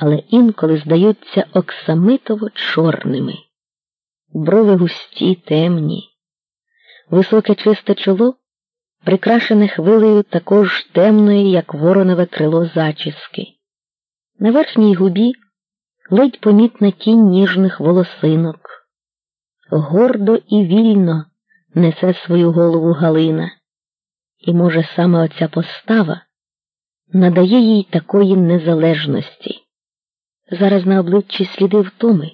але інколи здаються оксамитово чорними, брови густі, темні, високе чисте чоло, прикрашене хвилею також темної, як воронове крило зачіски. На верхній губі ледь помітна тінь ніжних волосинок. Гордо і вільно несе свою голову Галина, і, може, саме оця постава надає їй такої незалежності. Зараз на обличчі сліди втоми,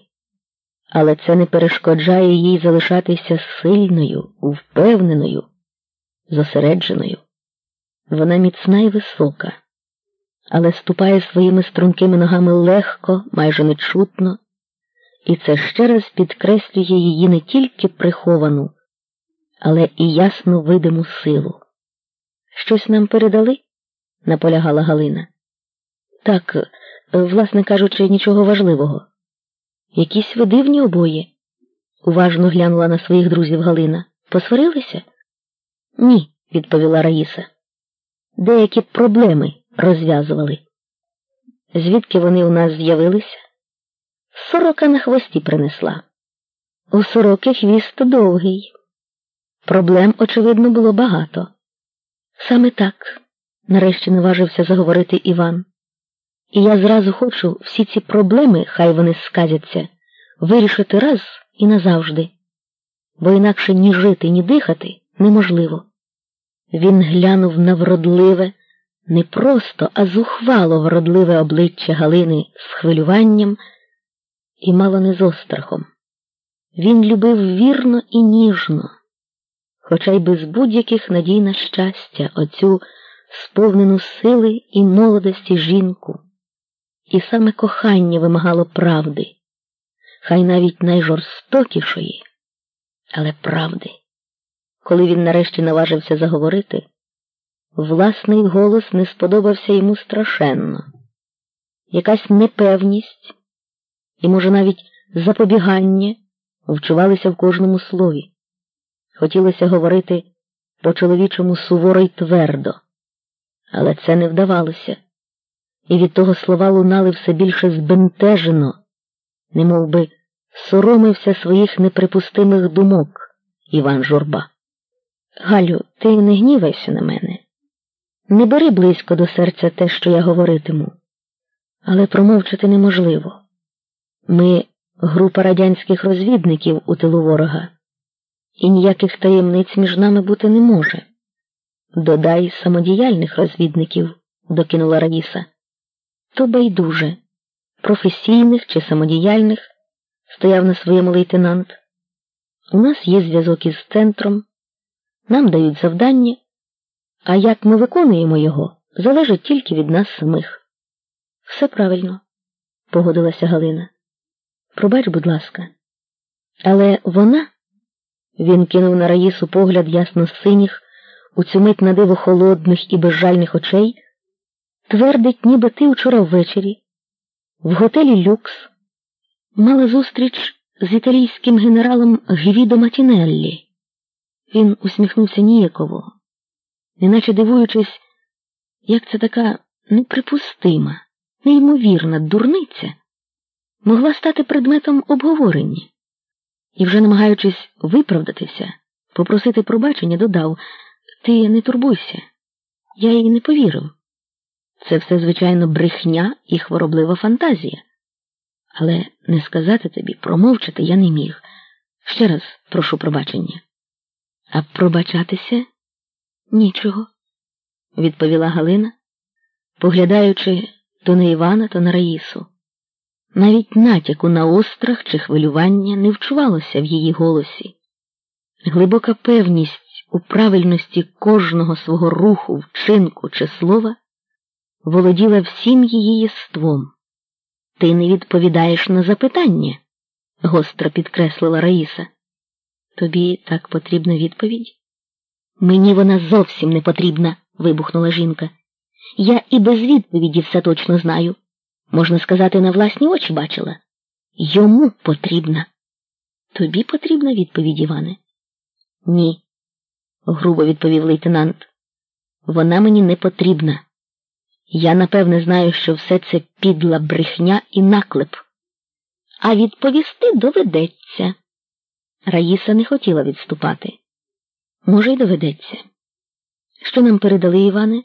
але це не перешкоджає їй залишатися сильною, впевненою, зосередженою. Вона міцна і висока, але ступає своїми стрункими ногами легко, майже нечутно, і це ще раз підкреслює її не тільки приховану, але і ясно видиму силу. Щось нам передали? наполягала Галина. Так, власне кажучи, нічого важливого. Якісь ви дивні обоє, уважно глянула на своїх друзів Галина. Посварилися? Ні, відповіла Раїса. Деякі проблеми розв'язували. Звідки вони у нас з'явилися? Сорока на хвості принесла. У сороки хвіст довгий. Проблем, очевидно, було багато. Саме так, нарешті наважився заговорити Іван. І я зразу хочу всі ці проблеми, хай вони сказяться, вирішити раз і назавжди, бо інакше ні жити, ні дихати неможливо. Він глянув на вродливе, не просто, а зухвало вродливе обличчя Галини з хвилюванням і мало не з острахом. Він любив вірно і ніжно, хоча й без будь-яких надій на щастя, оцю сповнену сили і молодості жінку. І саме кохання вимагало правди, хай навіть найжорстокішої, але правди. Коли він нарешті наважився заговорити, власний голос не сподобався йому страшенно, якась непевність і, може, навіть запобігання вчувалися в кожному слові. Хотілося говорити по чоловічому суворо й твердо, але це не вдавалося і від того слова лунали все більше збентежено, немов би соромився своїх неприпустимих думок Іван Журба. Галю, ти не гнівайся на мене. Не бери близько до серця те, що я говоритиму, але промовчати неможливо. Ми група радянських розвідників у тилу ворога, і ніяких таємниць між нами бути не може. Додай самодіяльних розвідників, докинула Раїса то байдуже, професійних чи самодіяльних, стояв на своєму лейтенант. У нас є зв'язок із центром, нам дають завдання, а як ми виконуємо його, залежить тільки від нас самих. Все правильно, погодилася Галина. Пробач, будь ласка, але вона, він кинув на Раїсу погляд ясно синіх, у цю мить на диво холодних і безжальних очей. Твердить, ніби ти вчора ввечері в готелі Люкс мала зустріч з італійським генералом Гвідо Матінеллі. Він усміхнувся ніяково, неначе дивуючись, як це така неприпустима, неймовірна дурниця могла стати предметом обговорення і, вже намагаючись виправдатися, попросити пробачення, додав Ти не турбуйся, я їй не повірив. Це все, звичайно, брехня і хвороблива фантазія. Але не сказати тобі, промовчати я не міг. Ще раз прошу пробачення. А пробачатися нічого, відповіла Галина, поглядаючи то на Івана, то на Раїсу. Навіть натяку на острах чи хвилювання не вчувалося в її голосі. Глибока певність у правильності кожного свого руху, вчинку чи слова володіла всім її єством. Ти не відповідаєш на запитання, гостро підкреслила Раїса. Тобі так потрібна відповідь? Мені вона зовсім не потрібна, вибухнула жінка. Я і без відповіді все точно знаю. Можна сказати, на власні очі бачила. Йому потрібна. Тобі потрібна відповідь, Іване? Ні, грубо відповів лейтенант. Вона мені не потрібна. Я напевне знаю, що все це підла брехня і наклеп. А відповісти доведеться. Раїса не хотіла відступати. Може, й доведеться. Що нам передали, Іване?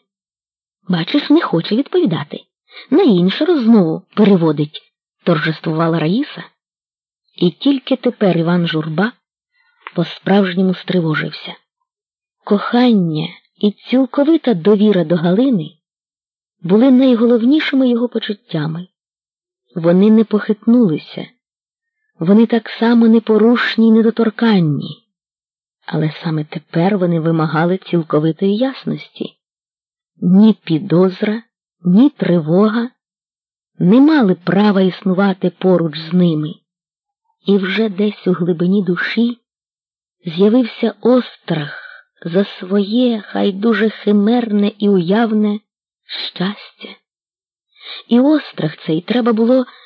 Бачиш, не хоче відповідати. На іншу розмову переводить, торжествувала Раїса. І тільки тепер Іван Журба по-справжньому стривожився. Кохання і цілковита довіра до Галини були найголовнішими його почуттями. Вони не похитнулися, вони так само непорушні й недоторканні, але саме тепер вони вимагали цілковитої ясності. Ні підозра, ні тривога не мали права існувати поруч з ними, і вже десь у глибині душі з'явився острах за своє, хай дуже химерне і уявне щастя. І острах цей треба було